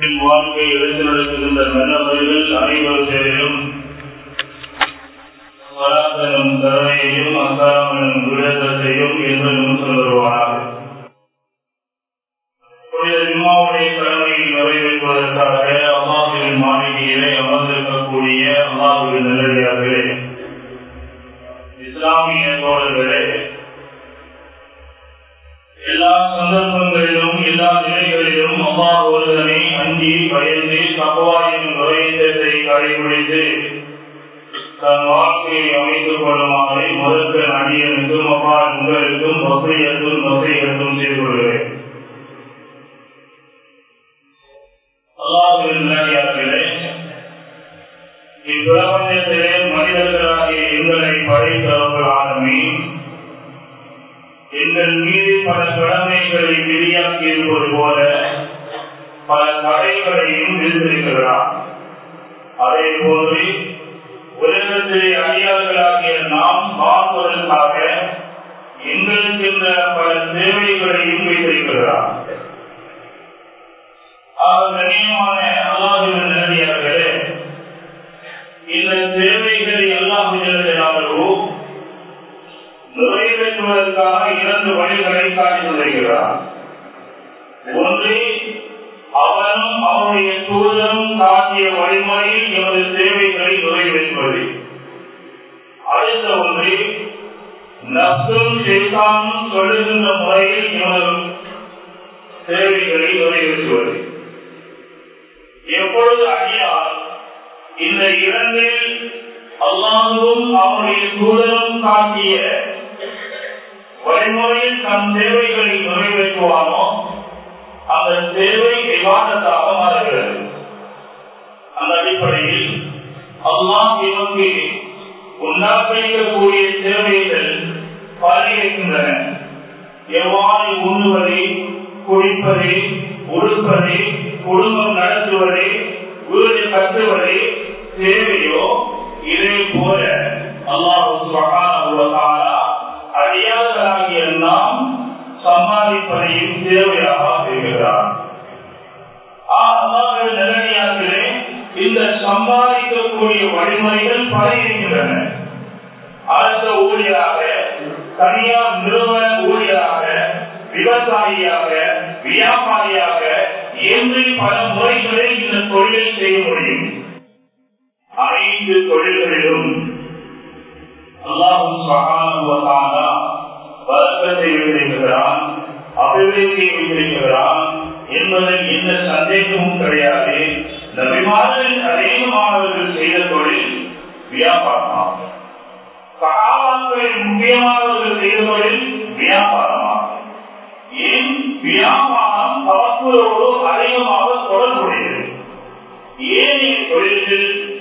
வாழ்க்கை எடுத்து நடத்துகின்ற நல்லவர்கள் அனைவர் பேரிலும் கருணையையும் அசாமனும் என்பதும் கடமையை நிறைவேற்றுவதற்காக அம்மாவின் மாளிகையிலே அமர்ந்திருக்கக்கூடிய அம்மாவின் நல்லடியார்களே இஸ்லாமிய தோழர்களே எல்லா சந்தர்ப்பங்களிலும் எல்லா நிலைகளிலும் அம்மா ஒருதனை அஞ்சி பயந்து சபவாயின் நுழையத்தை கடைபிடித்து தன் வாழ்க்கையை அமைத்துக் கொள்ளுமாறு முதற்க அடியனுக்கும் அப்பா உங்களுக்கும் வசையத்தும் நிறைவேற்றுவதற்காக இரண்டு வழிகளை காட்டி வருகிறார் ஒன்று அவனும் அவனுடைய தூதரும் காட்டிய வழிமுறையில் எமது தேவைகளை நிறைவேற்றுவது அடுத்த ஒன்று நப்பும் செய்தானும் சொல்லுகின்ற முறையில் எமது தேவைகளை நிறைவேற்றுவது எப்பொழுது அடியார் இந்த இரண்டில் அல்லாஹும் அவருடைய தூதரும் காட்டிய வழிமுறையில் தன் தேவைகளை நிறைவேற்றுவானோ அந்த தேவை விவாதத்தாக மாறுகிறது. அந்த அடிப்படையில் அல்லாஹ் இவங்க உண்டாக்கக்கூடிய தேவைகள் பரிகின்றன எவ்வாறு உண்ணுவதை குடிப்பதை உடுப்பதை குடும்பம் நடத்துவதை வீடு கட்டுவதை தேவையோ இதே போல அல்லாஹு அடியார்களாகிய சமாளிப்பதையும் தேவையாக செய்கிறார் இந்த சம்பாதிக்கக்கூடிய வழிமுறைகள் பல இருக்கின்றன அரச ஊழியராக தனியார் நிறுவன ஊழியராக விவசாயியாக வியாபாரியாக என்று பல முறைகளில் இந்த தொழிலை செய்ய முடியும். அனைத்து தொழில்களிலும் அல்லாஹும் சகானுவதானா வழக்கத்தை வைத்திருக்கிறான் அபிவிருத்தியை வைத்திருக்கிறான் என்பதில் எந்த சந்தேகமும் கிடையாது. இந்த விமானத்தில் அநேகமானவர்கள் செய்த தொழில் வியாபாரமாகும். சகாபாக்களில் முக்கியமானவர்கள் செய்த தொழில் வியாபாரமாகும். ஏன்? வியாபாரம் தவக்குறோடு அதிகமாக தொடர்புடையது. ஏனைய தொழில்கள்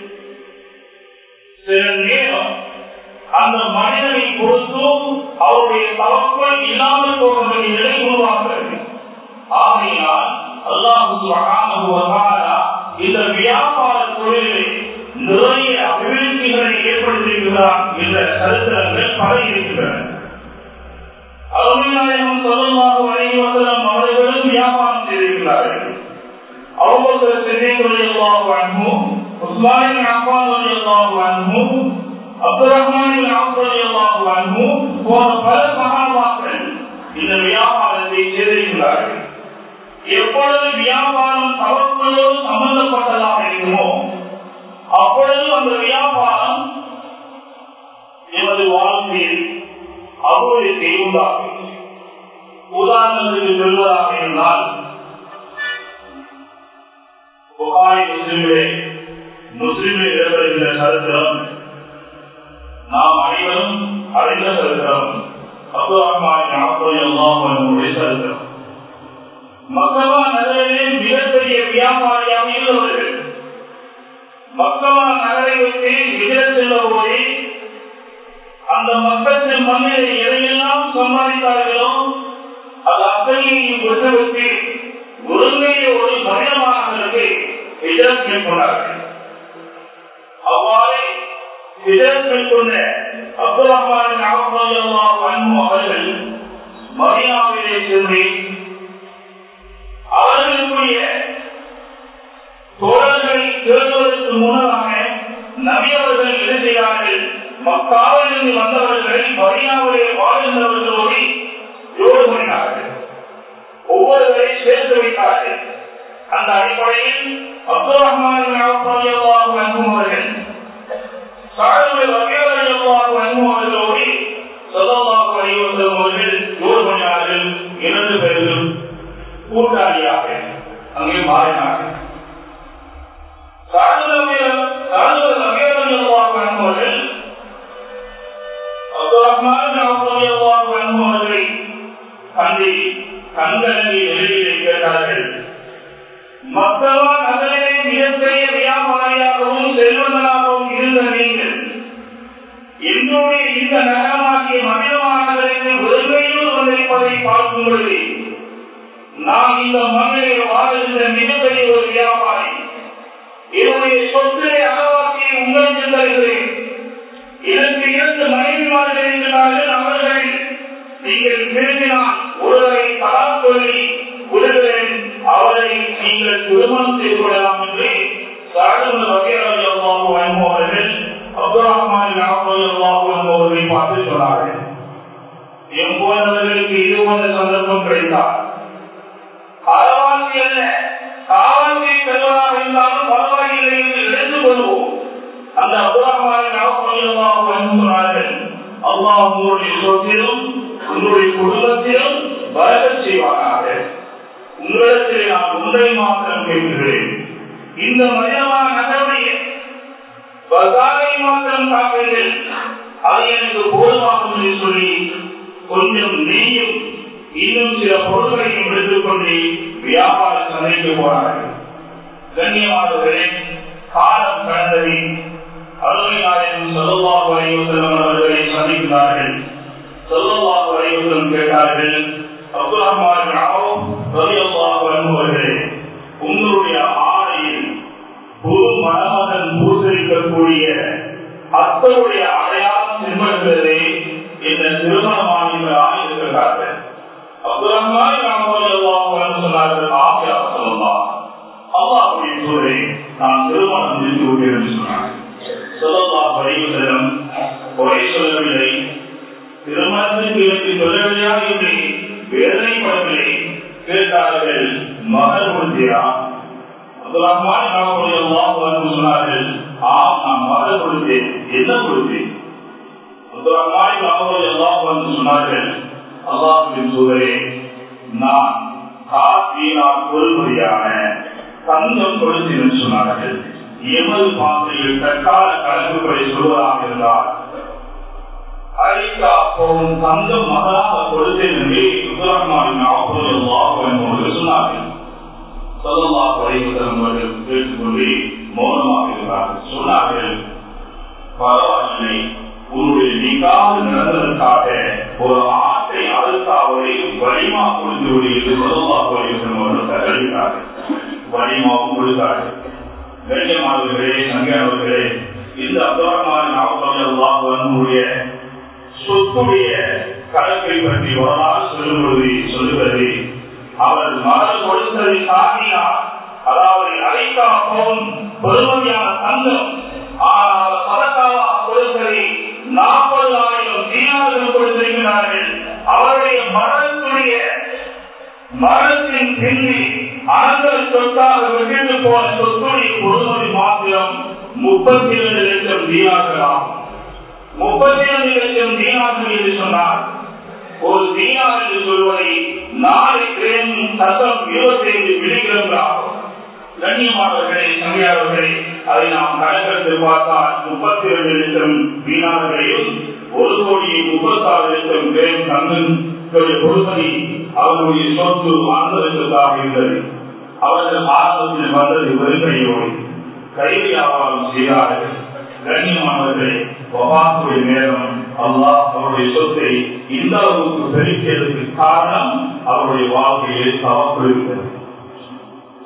சில நேரம் அந்த மனிதனை பொறுத்தும் அவருடைய தவக்குள் இல்லாமல் போகின்ற நிலை உருவாகிறது ஆகையினால் அல்லாஹு இந்த வியாபார தொழிலை நிறைய அபிவிருத்திகளை ஏற்படுத்தியிருக்கிறார் என்ற சரித்திரங்கள் பல இருக்கின்றன. அருமையாயம் சொல்லமாக வழங்கி வந்தனம் அவர்களும் வியாபாரம் செய்திருக்கிறார்கள். அவங்க சிறுவர்கள் வாழ்வோம் உஸ்மானின் அப்பான் வாழ்வோம் அப்துல் ரஹ்மானின் போன்ற பல இந்த வியாபாரத்தை செய்திருக்கிறார்கள். எப்பொழுது வியாபாரம் தவறுகளோடு சம்பந்தப்பட்டதாக இருக்குமோ அப்பொழுது அந்த வியாபாரம் எமது வாழ்க்கையில் அபிவிருத்தி உண்டாகும் உதாரணத்துக்கு சொல்வதாக இருந்தால் முஸ்லிமே முஸ்லிமே சரித்திரம் நாம் அனைவரும் அறிந்த சரித்திரம் அப்துல் ரஹ்மான் நாற்பது சரித்திரம் மக்களா நகரிலே மிகப்பெரிய வியாபாரியாக இருந்தவர்கள் மக்களா நகரை விட்டு விஜய செல்ல போய் அந்த மக்களின் மண்ணில் எதையெல்லாம் சம்பாதித்தார்களோ அது அத்தனையையும் விட்டுவிட்டு ஒருமையை ஒரு மனிதமானவர்களுக்கு விஜயம் மேற்கொண்டார்கள் அவ்வாறு விஜயம் மேற்கொண்ட நீங்கள் திருமணம் செய்து கொள்ளலாம் என்று சாடும வகையாளர் அப்துல் ரஹ்மான் அவர்களை பார்த்து சொன்னார்கள். என் இது போன்ற சந்தர்ப்பம் கிடைத்தார் அறவாசி அல்ல காவாசி செல்வதாக இருந்தாலும் பரவாயில்லை என்று கொள்வோம். அந்த அபுராமார்கள் அல்லாஹ் உங்களுடைய சொத்திலும் ஒன்றை மாத்திரம் கேட்கிறேன். இந்த மனிதமான நகருடைய பசாரை மாத்திரம் காப்பீர்கள் அது எனக்கு போதுமாகும் என்று சொல்லி கொஞ்சம் நெய்யும் இன்னும் சில பொருட்களையும் எடுத்துக்கொண்டு வியாபார சந்தைக்கு போனார்கள். கண்ணியமானவர்களே காலம் கடந்தது. அருமை நாயகம் சொல்லவாக வரையுத்தலம் அவர்களை சந்திக்கிறார்கள். சொல்லவாக வரையுத்தலம் கேட்டார்கள் அப்துல் ரஹ்மான் அவர்களே திருமணத்திற்கு எனக்கு சொல்லவில்லையா என்று வேதனைப்படவில்லை கேட்டார்கள். மகள் கொடுத்தியா சொன்னார்கள் ஆம் நான் மகள் கொடுத்தேன் என்ன கொடுத்தேன் சொன்னார்கள் அல்லாஹின் சூழலே நான் காத்தினால் பொறுமதியான தங்கம் கொடுத்தேன் சொன்னார்கள். எமது பாசையில் தற்கால கலப்புகளை சொல்வதாக இருந்தால் அரிக்கா போகும் தங்கம் மகளாக கொடுத்தேன் என்று உத்தரமாவின் நாற்பது சொன்னார்கள் சொல்லல்லா குறைவுதரம் அவர்கள் கேட்டுக்கொண்டு மௌனமாக இருந்தார்கள். சொன்னார்கள் பரவாயில்லை உன்னுடைய நிகாது நடந்ததற்காக ஒரு ஆட்டை அழுத்தாவதை வலிமா கொடுத்து விடு என்று சொல்லல்லா அவர்கள் தகவலித்தார்கள் வலிமாவும் கொடுத்தார்கள். கண்ணியமானவர்களே சங்கையானவர்களே இந்த அப்துரமான நாவலுடைய சொத்துடைய கணக்கை பற்றி வரலாறு சொல்லும் பொழுது அவர் மகள் கொடுத்ததை சாதியா அதாவது அழைக்கா போன் பெருமதியான தங்கம் ஆனால் பதக்காவா கொடுத்ததை நாற்பதாயிரம் தீனார்கள் கொடுத்திருக்கிறார்கள் அவருடைய மரணத்துடைய மரணத்தின் பின்னி அனந்தர சொத்தாக வெகுண்டு போன சொத்துடைய பொறுமதி மாத்திரம் முப்பத்தி இரண்டு லட்சம் தீனார்களாம் முப்பத்தி ஐந்து லட்சம் தீனார்கள் என்று சொன்னார். ஒரு தீனார் என்று சொல்வதை நாலு கிரேம் சதம் இருபத்தி ஐந்து மில்லிகிராம் ஆகும் கண்ணியமானவர்களே சமையாளர்களே அதை நாம் கணக்கெடுத்து பார்த்தால் முப்பத்தி இரண்டு லட்சம் தீனார்களையும் ஒரு கோடியே முப்பத்தாறு லட்சம் கிரேம் தங்கம். பொறுப்பதி அவர்களுடைய சொத்து வாழ்ந்ததற்காக இருந்தது. அவர்கள் ஆரம்பத்தில் வந்தது வெறுங்கையோடு கைது வியாபாரம் செய்தார்கள். கண்ணியமானவர்களே வபாத்துடைய நேரம் அல்லாஹ் அவருடைய சொத்தை இந்த அளவுக்கு பெருக்கியதற்கு காரணம் அவருடைய வாழ்க்கையை தவறு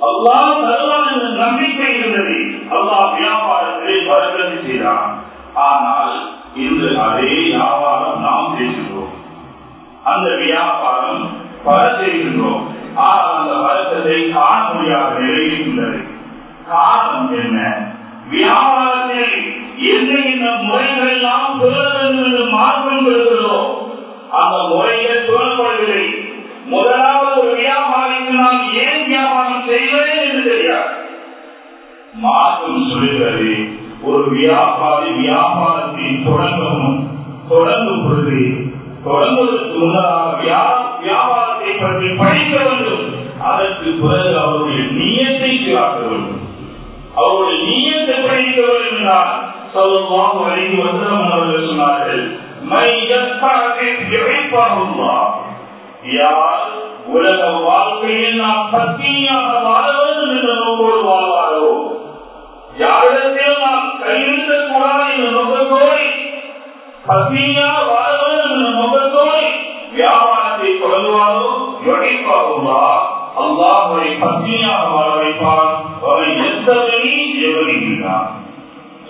அல்லாஹ் தருவான் என்ற நம்பிக்கை இருந்தது. அல்லாஹ் வியாபாரத்தை செய்தான். ஆனால் இன்று அதே வியாபாரம் நாம் செய்கின்றோம் அந்த வியாபாரம் பல செய்கின்றோம் ஆனால் அந்த வருத்தத்தை காண முடியாத நிலையில் உள்ளது. காரணம் என்ன? வியாபாரத்தில் எந்த இந்த முறைகள் எல்லாம் சொல்ல வேண்டும் என்று மாற்றம் பெறுகிறதோ அந்த முறைகள் சொல்லப்படவில்லை முதலாவது ஒரு வியாபாரிக்கு நான் ஏன் வியாபாரம் செய்வேன் என்று தெரியாது. மாற்றம் சொல்கிறது ஒரு வியாபாரி வியாபாரத்தை தொடங்கும் தொடங்கும் பொழுது தொடங்குவதற்கு முன்னதாக வியாபாரத்தை பற்றி படிக்க வேண்டும். அதற்கு பிறகு அவருடைய நீயத்தை சீராக்க வேண்டும். அவருடைய நீயத்தை படிக்க வேண்டும் என்றால் சொல்லுவாங்க வழங்கி வசனம் அவர்கள் சொன்னார்கள் யார் உலக வாழ்க்கையில் நாம் பத்தியாக வாழ வேண்டும் என்ற நோக்கோடு வாழ்வாரோ? யாரிடத்தில் நாம் கைவிடக் கூடாது என்ற நோக்கத்தோடு பத்தியாக வாழ வேண்டும் என்ற நோக்கத்தோடு வியாபாரத்தை தொடங்குவாரோ? யோகிப்பாகுமா அல்லாஹுவை பத்தியாக வாழ வைப்பார் அவன் எந்த வழி எவருகிறான்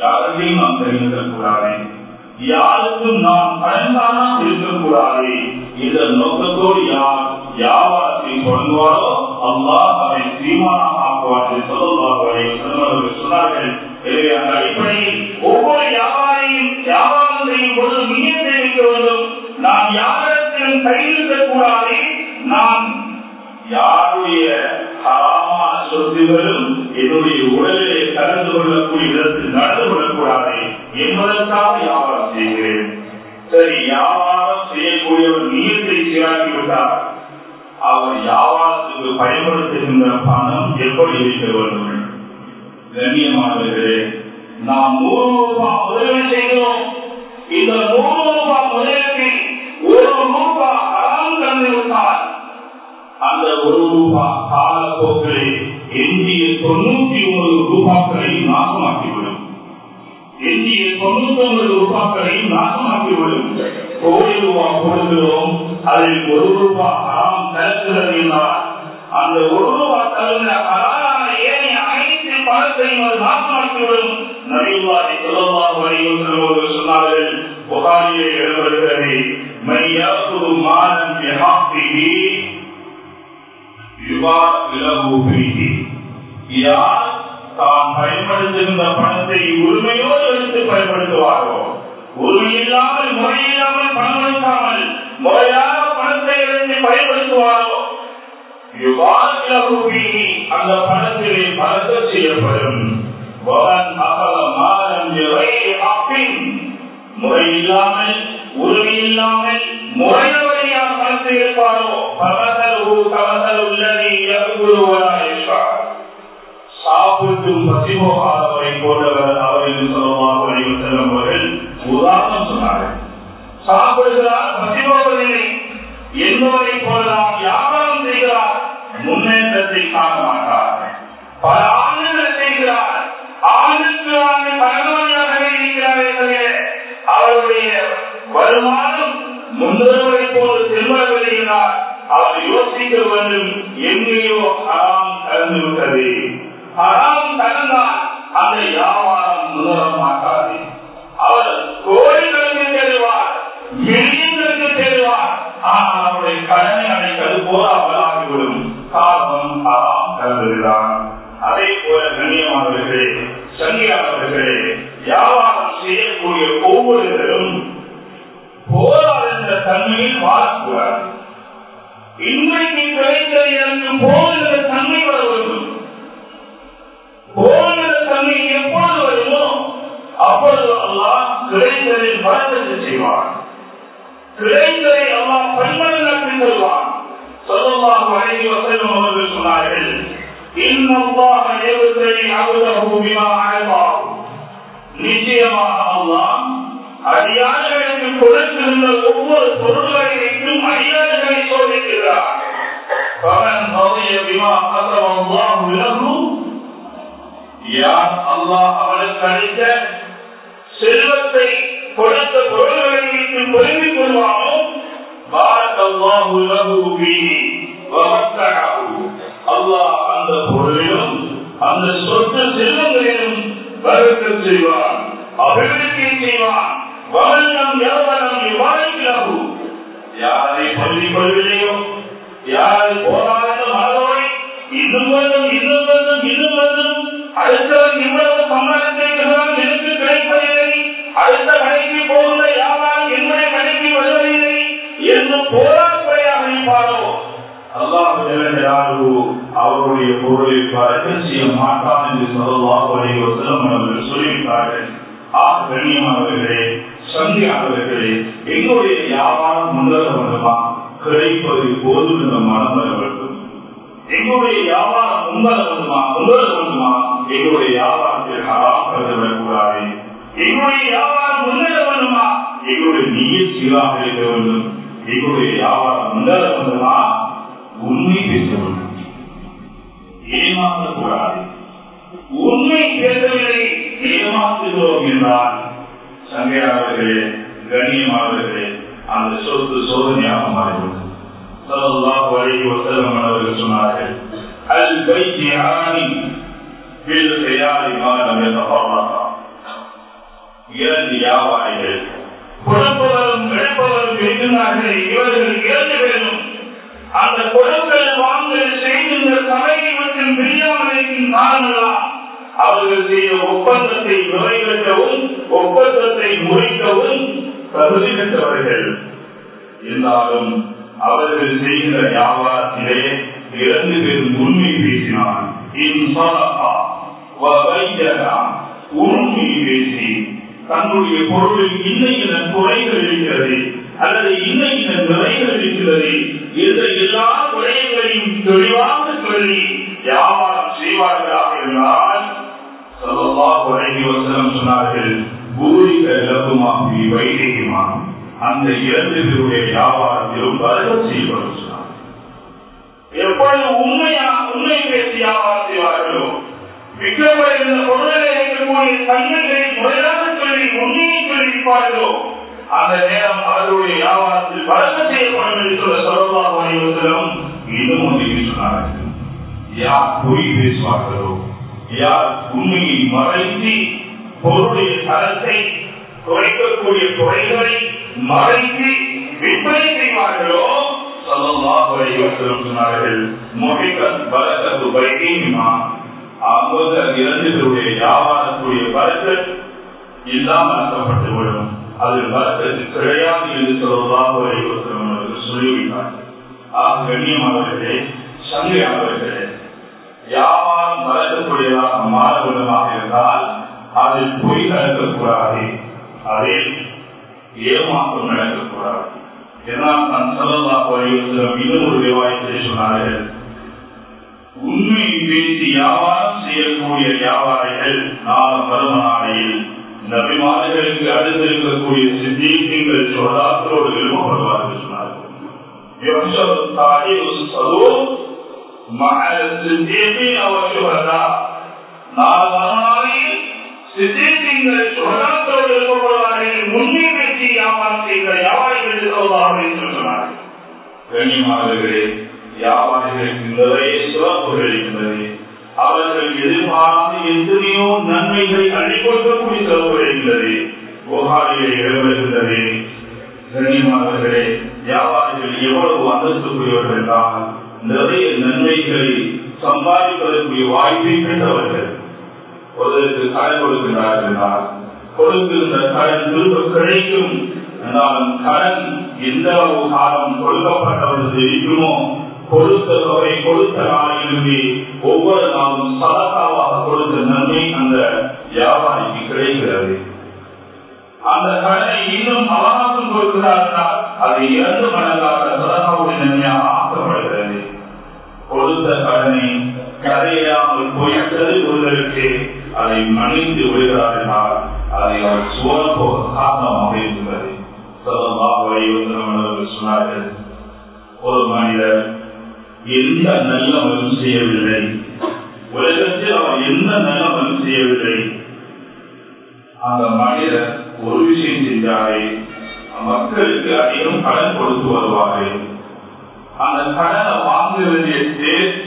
யாரையும் நாம் தெரிந்திருக்கூடாது யாருக்கும் நாம் பயன்தானா இருக்கக்கூடாது. இந்த நோக்கத்தோடு யார் வியாபாரத்தை தொடங்குவாரோ அல்லாஹ் அதை தீர்மானம் ஆக்குவார்கள் சொல்லவார்கள் சொன்னார்கள் எனவே அந்த அடிப்படையில் ஒவ்வொரு வியாபாரியும் வியாபாரம் செய்யும் பொழுது மிக தெரிவிக்க வேண்டும். நாம் யாரிடத்திலும் கையெழுத்தக்கூடாது நாம் யாருடைய சொத்துகளும் என்னுடைய உடலிலே கலந்து கொள்ளக்கூடிய விதத்தில் நடந்து கொள்ளக்கூடாது என்பதற்காக வியாபாரம் செய்கிறேன். சரி வியாபாரம் செய்யக்கூடியவர் நீயத்தை சீராக்கிவிட்டார் அவர் வியாபாரத்துக்கு பயன்படுத்துகின்ற பணம் எப்படி இருக்க வேண்டும்? கண்ணியமானவர்களே நாம் நூறு ரூபாய் முதலீடு செய்கிறோம். இந்த நூறு ரூபாய் முதலீட்டில் ஒரு ரூபாய் அறம் கலந்து அந்த ஒரு ரூபாய் காலப்போக்கிலே எஞ்சிய தொண்ணூத்தி ஒன்பது ரூபாய்களை நாசமாக்கிவிடும். எஞ்சிய தொண்ணூத்தி ஒன்பது ரூபாய்களை நாசமாக்கிவிடும். கோடி ரூபாய் கொடுக்கிறோம் அதில் ஒரு ரூபாய் அறம் என்றால் அந்த ஒரு ரூபாய் தகுந்த அறான ஏனைய அனைத்து பணத்தையும் அது நாசமாக்கிவிடும். நபிவாதி சொல்லலாம் வரையில் சொன்னார்கள் புகாரிலே எழுதப்படுகிறது மையாக்குது மானம் யஹாப்பிஹி யார் தாம் பயன்படுத்துகின்ற பணத்தை உரிமையோடு எடுத்து பயன்படுத்துவாரோ உரிமையில்லாமல் முறையில்லாமல் பணம் எடுக்காமல் முறையாக பணத்தை எடுத்து பயன்படுத்துவாரோ அந்த பணத்திலே பணத்தை செய்யப்படும் முறையில்லாமல் உரிமையில்லாமல் முறையவரையாக பணத்தை இருப்பாரோ பகதலு கவசல் உள்ளதை சாப்பிட்டும் பசி போன்றவர் அவர் என்று சொல்லுவார் வழியில் செல்லும் அவர்கள் உதாரணம் சொன்னார்கள். சாப்பிடுகிறார் பசி என்பவரை போலதான் வியாபாரம் செய்கிறார் முன்னேற்றத்தை காண அல்லாஹ் அந்த பொருளிலும் அந்த சொத்து செல்வங்களிலும் வரக்க செய்வார் பறக்க செய்ய மாட்டான் என்று சொல்லலாம் அவர்கள் சொல்லிவிட்டார்கள். ஆக கண்ணியமானவர்களே சந்தியானவர்களே எங்களுடைய வியாபாரம் முன்னேற வேண்டுமா கிடைப்பது போதும் என்ற மனம் வர வேண்டும். எங்களுடைய வியாபாரம் முன்னேற வேண்டுமா முன்னேற வேண்டுமா எங்களுடைய வியாபாரத்தில் ஹராம் கருதப்படக்கூடாது எங்களுடைய வியாபாரம் முன்னேற வேண்டுமா எங்களுடைய நீய சீராக இருக்க வேண்டும். எங்களுடைய வியாபாரம் முன்னேற வேண்டுமா உண்மை பேச வேண்டும். ஏமாற்றக்கூடாது. உண்மை தேர்தல்களை ஏமாற்றுகிறோம் என்றால் சங்கையாளர்களே கண்ணியமானவர்களே அந்த சொத்து சோதனையாக மாறிவிடும். சல்லாஹ் வழி வசலம் அவர்கள் சொன்னார்கள் அல் பைத்தியானி வேறு தயாரிமான இரண்டு வியாபாரிகள் கொடுப்பவரும் இழப்பவரும் இருக்கிறார்கள் இவர்கள் இறந்து வேண்டும் அந்த கொடுக்கல் மற்றும் பிரியாமலையின் அவர்கள் செய்த ஒப்பந்தத்தை நிறைவேற்றவும் ஒப்பந்தத்தை முறைக்கவும் தகுதி பெற்றவர்கள். இருந்தாலும் அவர்கள் செய்கிற வியாபாரத்திலே இரண்டு பேரும் உண்மை பேசினார் உண்மை பேசி தன்னுடைய பொருளில் இன்னையின குறைகள் இருக்கிறது அல்லது இன்னையின நிறைகள் இருக்கிறது என்ற எல்லா குறைகளையும் தெளிவாக சொல்லி சொன்னார்கள் பூரிக இலக்குமாகி வைத்தியமா அந்த இரண்டு பேருடைய வியாபாரத்திலும் வருகம் செய்யப்படும் சொன்னார். எப்பொழுது உண்மையா உண்மை பேசி வியாபாரம் செய்வார்களோ? விற்கப்படுகின்ற பொருளை இருக்கக்கூடிய முறையாக சொல்லி உண்மையை சொல்லியிருப்பார்களோ? அந்த நேரம் அவர்களுடைய வியாபாரத்தில் வளர்ச்சி செய்யப்படும் என்று சொல்ல சொல்லலாம் வணிகத்திலும் சொன்னார்கள். யார் பொய் பேசுவார்களோ? யார் உண்மையை மறைத்து பொருளுடைய தரத்தை குறைக்கக்கூடிய குறைகளை மறைத்து விற்பனை செய்வார்களோ? சொன்னார்கள் இரண்டு பேருடைய வியாபாரத்துடைய பலத்தில் இல்லாமல் ஆக்கப்பட்டுவிடும் அது பலத்திற்கு கிடையாது என்று சொல்லலாம் சொல்லிவிட்டார் ஆக கண்ணியமானவர்களே சங்கையானவர்களே வியாபாரம் வளர்க்கக்கூடியதாக மாறுவதாக இருந்தால் அது பொய் நடக்கக்கூடாது. அதில் ஏமாற்றம் நடக்கக்கூடாது? இதனால் நான் சொல்லலாம் இன்னும் ஒரு விவாதத்தை சொன்னார்கள். உண்மை பேசி வியாபாரம் செய்யக்கூடிய வியாபாரிகள் நாளம் பரும நாளையில் நபிமார்களுக்கு அடுத்து இருக்கக்கூடிய சித்தீர்கள் சொல்லாத்தோடு விரும்பப்படுவார்கள் சொன்னார்கள். முன்னுரிமை செய்யாமல் வியாபாரிகள் சொல்கிறார்கள் கனிமார்களே வியாபாரிகளுக்கு நிறைய சிறப்புகள் இருக்கிறது அவர்கள் எதிர்பாராத எத்தனையோ நன்மைகளை அடிக்கொள்ளக்கூடிய சிறப்புகள் இருக்கிறது புகாரிலே இடம்பெறுகின்றது. கனிமார்களே வியாபாரிகள் எவ்வளவு அந்தஸ்துக்குரியவர்கள் என்றால் நிறைய நன்மைகளை சம்பாதிப்பதற்குரிய வாய்ப்பை பெற்றவர்கள். ஒருவருக்கு கடன் கொடுக்கின்றார்கள் என்றால் கொடுக்கின்ற கடன் திரும்ப கிடைக்கும். என்றாலும் கடன் எந்த அளவு காலம் கொடுக்கப்பட்டவர்கள் இருக்குமோ கொடுத்த தொகை கொடுத்த நாளிலிருந்து ஒவ்வொரு நாளும் சதகாவாக கொடுத்த நன்மை அந்த வியாபாரிக்கு கிடைக்கிறது. அந்த கடனை இன்னும் அவகாசம் கொடுக்கிறார்கள் அதை இரண்டு மடங்காக சதகாவுடைய நன்மையாக கொடுத்த கடனை கரையாமல் போய்விட்டது உங்களுக்கு அதை மன்னித்து விடுகிறார்கள் அதை அவர் சுவரப்போக காரணமாக இருக்கிறது சொன்னார்கள் ஒரு மனிதர் எந்த நல்லவனும் செய்யவில்லை. உலகத்தில் அவர் எந்த செய்யவில்லை. அந்த மனிதர் ஒரு விஷயம் செஞ்சாரே மக்களுக்கு அதிகம் கடன் கொடுத்து வருவார்கள். அந்த கடனை வாங்க வேண்டிய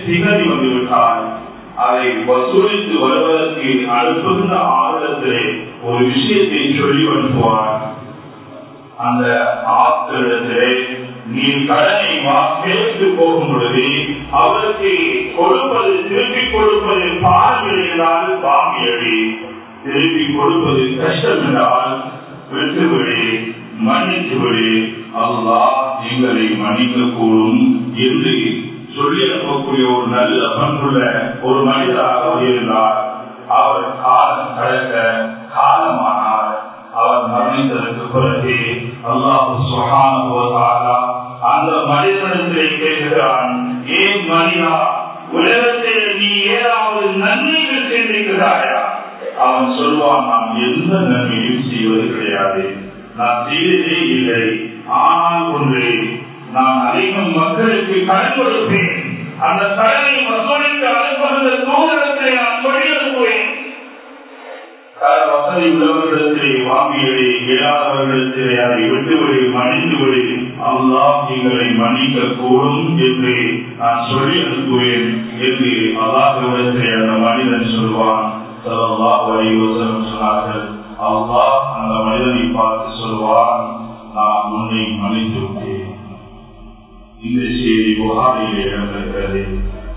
திகதி வந்துவிட்டால் அதை வசூலித்து வருவதற்கு அனுப்புகிற ஆர்வத்திலே ஒரு விஷயத்தை சொல்லி அனுப்புவார். அந்த ஆத்திரத்திலே நீ கடனை கேட்டு போகும் பொழுது அவருக்கு கொடுப்பது திருப்பி கொடுப்பது பார்வையினால் திருப்பி கொடுப்பது கஷ்டம் என்றால் விட்டுவிடு மன்னித்து விடு அல்லாஹ் எங்களை மன்னிக்க கூடும் என்று சொல்லி அனுப்பக்கூடிய ஒரு நல்ல பண்புள்ள ஒரு மனிதராக இருந்தார் அவர் காலம் கடக்க காலமானார் அவர் மரணித்ததற்கு பிறகு அல்லாஹு சுகான அந்த மனிதனிடத்திலே கேட்கிறான் ஏன் மனிதா உலகத்தில் நீ ஏதாவது நன்மைகள் செய்திருக்கிறாயா அவன் சொல்வான் நான் எந்த நன்மையும் செய்வது கிடையாது. நான் செய்ததே இல்லை. ஆனால் ஒன்று நான் அதிகம் மக்களுக்கு கடன் கொடுப்பேன். அந்த கடனை மக்களுக்கு அனுப்புகிற தூரத்தை நான் சொல்லி வசதி உள்ளவர்களிடத்திலே வாங்கியதை இயலாதவர்களிடத்திலே அதை விட்டுவிடு மன்னித்துவிடு அல்லாஹ் எங்களை மன்னிக்க கூடும் என்று நான் சொல்லி அனுப்புவேன் என்று அல்லாஹிடத்திலே அந்த மனிதன் சொல்வான். சொன்னார்கள். அல்லாஹ் அந்த மனிதனை பார்த்து சொல்வார் நான் உன்னை மன்னித்து விட்டேன். இந்த செய்தி புகாரிலே இடம்பெறுகிறது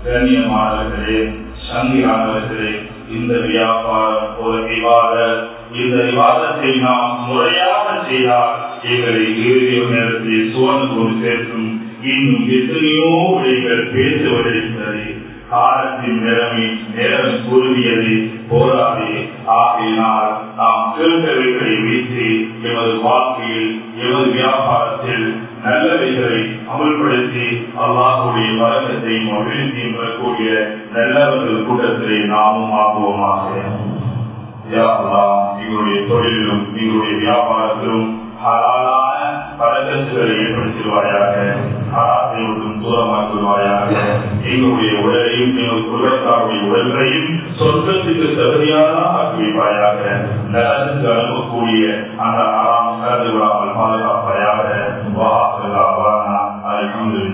கண்ணியமானவர்களே சங்கியானவர்களே இந்த வியாபாரம் ஒரு விவாத இந்த விவாதத்தை நாம் முறையாக செய்தால் எங்களை இறுதி நேரத்தில் சுவன் கொண்டு சேர்க்கும் இன்னும் எத்தனையோ வழிகள் பேசுவதற்கிறது காலத்தின் நிலைமை நேரம் கூறியது போராது ஆகையினால் நாம் கேட்டவைகளை வைத்து எமது வாழ்க்கையில் எமது வியாபாரத்தில் நல்லவைகளை அமல்படுத்தி அல்லாஹுடைய வழக்கத்தையும் அபிவிருத்தியும் பெறக்கூடிய நல்லவர்கள் கூட்டத்திலே நாமும் ஆக்குவோமாக எங்களுடைய தொழிலிலும் எங்களுடைய வியாபாரத்திலும் ஹலாலான பழக்கத்துகளை ஏற்படுத்திடுவாயாக ஹராத்தை தூரமாக்குவாயாக எங்களுடைய உடலையும் எங்கள் குடும்பத்தாருடைய உடல்களையும் தகுதியான ஆக்கி வைப்பாயாக நலனுக்கு அனுப்பக்கூடிய அந்த